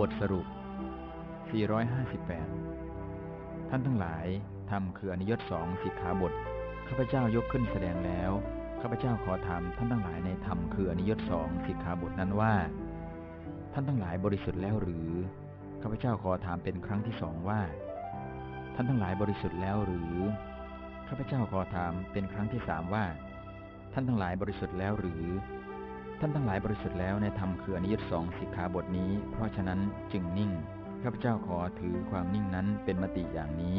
บทสรุป 458 ท่านทั้งหลายทำคืออนิยตสองสิกขาบท ข้าพเจ้ายกขึ้นแสดงแล้ว ข้าพเจ้าขอถามท่านทั้งหลายในธรรมคืออนิยตสองสิกขาบทนั้นว่า ท่านทั้งหลายบริสุทธิ์แล้วหรือ ข้าพเจ้าขอถามเป็นครั้งที่สองว่า ท่านทั้งหลายบริสุทธิ์แล้วหรือ ข้าพเจ้าขอถามเป็นครั้งที่สามว่า ท่านทั้งหลายบริสุทธิ์แล้วหรือ ท่านทั้งหลายบริสุทธิ์แล้วในธรรมคืออนิยตสองสิกขาบทนี้ เพราะฉะนั้นจึงนิ่งข้าพเจ้าขอถือความนิ่งนั้นเป็นมติอย่างนี้